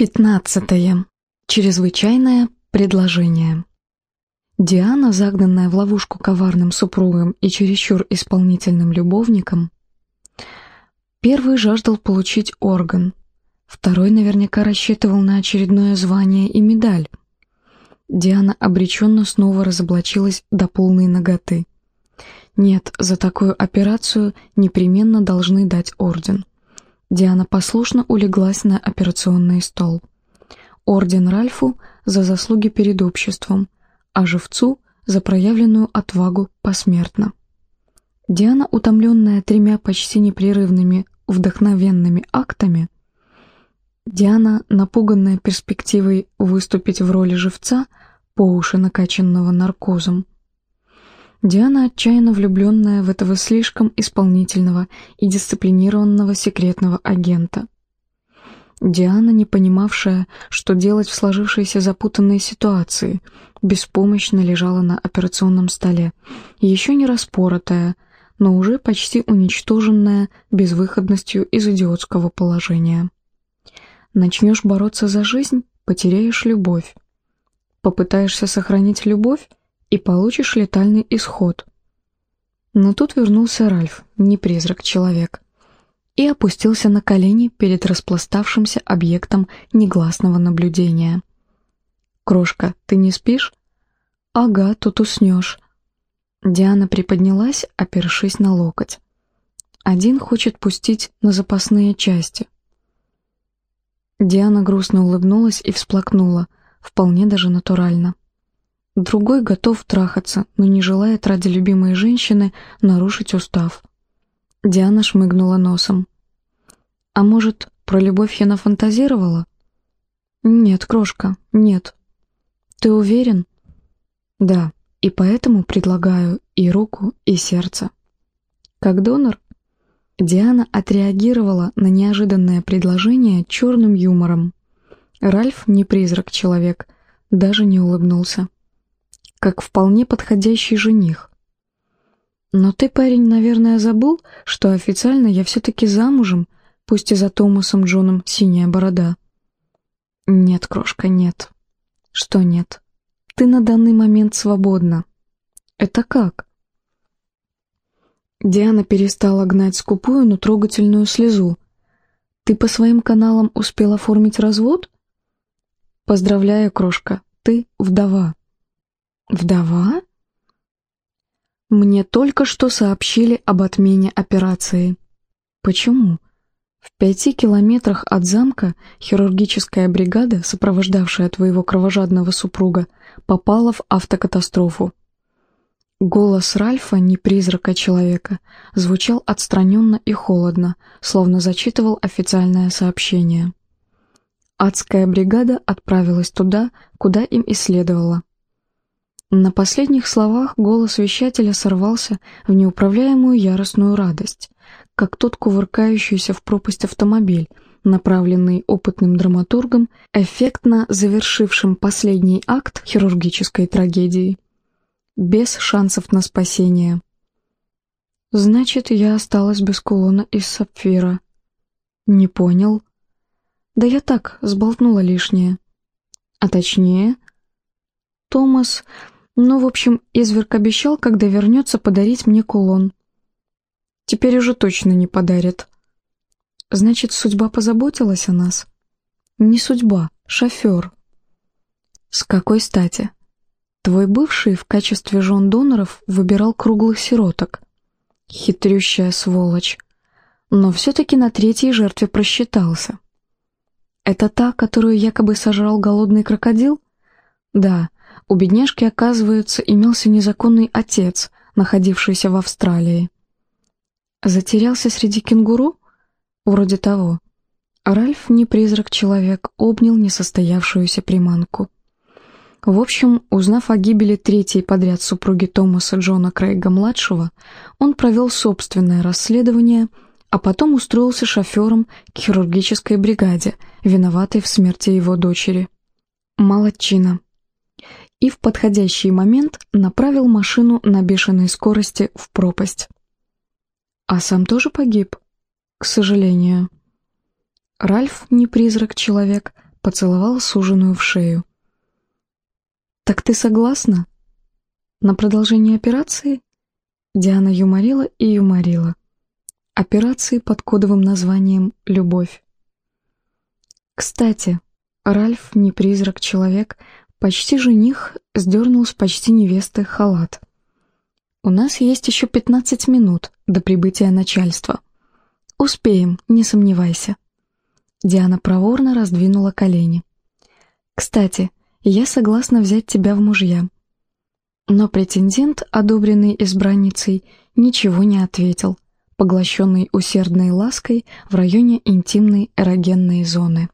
Пятнадцатое. Чрезвычайное предложение. Диана, загнанная в ловушку коварным супругом и чересчур исполнительным любовником, первый жаждал получить орган, второй наверняка рассчитывал на очередное звание и медаль. Диана обреченно снова разоблачилась до полной ноготы. Нет, за такую операцию непременно должны дать орден. Диана послушно улеглась на операционный стол. Орден Ральфу за заслуги перед обществом, а живцу за проявленную отвагу посмертно. Диана, утомленная тремя почти непрерывными вдохновенными актами, Диана, напуганная перспективой выступить в роли живца, по уши накачанного наркозом, Диана, отчаянно влюбленная в этого слишком исполнительного и дисциплинированного секретного агента. Диана, не понимавшая, что делать в сложившейся запутанной ситуации, беспомощно лежала на операционном столе, еще не распоротая, но уже почти уничтоженная безвыходностью из идиотского положения. Начнешь бороться за жизнь — потеряешь любовь. Попытаешься сохранить любовь и получишь летальный исход. Но тут вернулся Ральф, не призрак-человек, и опустился на колени перед распластавшимся объектом негласного наблюдения. «Крошка, ты не спишь?» «Ага, тут уснешь». Диана приподнялась, опершись на локоть. Один хочет пустить на запасные части. Диана грустно улыбнулась и всплакнула, вполне даже натурально. Другой готов трахаться, но не желает ради любимой женщины нарушить устав. Диана шмыгнула носом. «А может, про любовь я нафантазировала?» «Нет, крошка, нет». «Ты уверен?» «Да, и поэтому предлагаю и руку, и сердце». «Как донор?» Диана отреагировала на неожиданное предложение черным юмором. Ральф не призрак-человек, даже не улыбнулся как вполне подходящий жених. Но ты, парень, наверное, забыл, что официально я все-таки замужем, пусть и за Томасом Джоном синяя борода. Нет, крошка, нет. Что нет? Ты на данный момент свободна. Это как? Диана перестала гнать скупую, но трогательную слезу. Ты по своим каналам успел оформить развод? Поздравляю, крошка, ты вдова. Вдова? Мне только что сообщили об отмене операции. Почему? В пяти километрах от замка хирургическая бригада, сопровождавшая твоего кровожадного супруга, попала в автокатастрофу. Голос Ральфа, не призрака человека, звучал отстраненно и холодно, словно зачитывал официальное сообщение. Адская бригада отправилась туда, куда им и следовало. На последних словах голос вещателя сорвался в неуправляемую яростную радость, как тот кувыркающийся в пропасть автомобиль, направленный опытным драматургом, эффектно завершившим последний акт хирургической трагедии. Без шансов на спасение. «Значит, я осталась без кулона из сапфира». «Не понял». «Да я так, сболтнула лишнее». «А точнее...» Томас ну, в общем, изверг обещал, когда вернется, подарить мне кулон. Теперь уже точно не подарит. Значит, судьба позаботилась о нас? Не судьба, шофер. С какой стати? Твой бывший в качестве жен доноров выбирал круглых сироток. Хитрющая сволочь. Но все-таки на третьей жертве просчитался. Это та, которую якобы сожрал голодный крокодил? Да, у бедняжки, оказывается, имелся незаконный отец, находившийся в Австралии. Затерялся среди кенгуру? Вроде того. Ральф, не призрак-человек, обнял несостоявшуюся приманку. В общем, узнав о гибели третьей подряд супруги Томаса Джона Крейга-младшего, он провел собственное расследование, а потом устроился шофером к хирургической бригаде, виноватой в смерти его дочери. Молодчина и в подходящий момент направил машину на бешеной скорости в пропасть. А сам тоже погиб, к сожалению. Ральф, не призрак-человек, поцеловал суженую в шею. «Так ты согласна? На продолжение операции?» Диана юморила и юморила. Операции под кодовым названием «Любовь». Кстати, Ральф, не призрак-человек, почти жених, сдернул с почти невесты халат. «У нас есть еще пятнадцать минут до прибытия начальства. Успеем, не сомневайся». Диана проворно раздвинула колени. «Кстати, я согласна взять тебя в мужья». Но претендент, одобренный избранницей, ничего не ответил, поглощенный усердной лаской в районе интимной эрогенной зоны.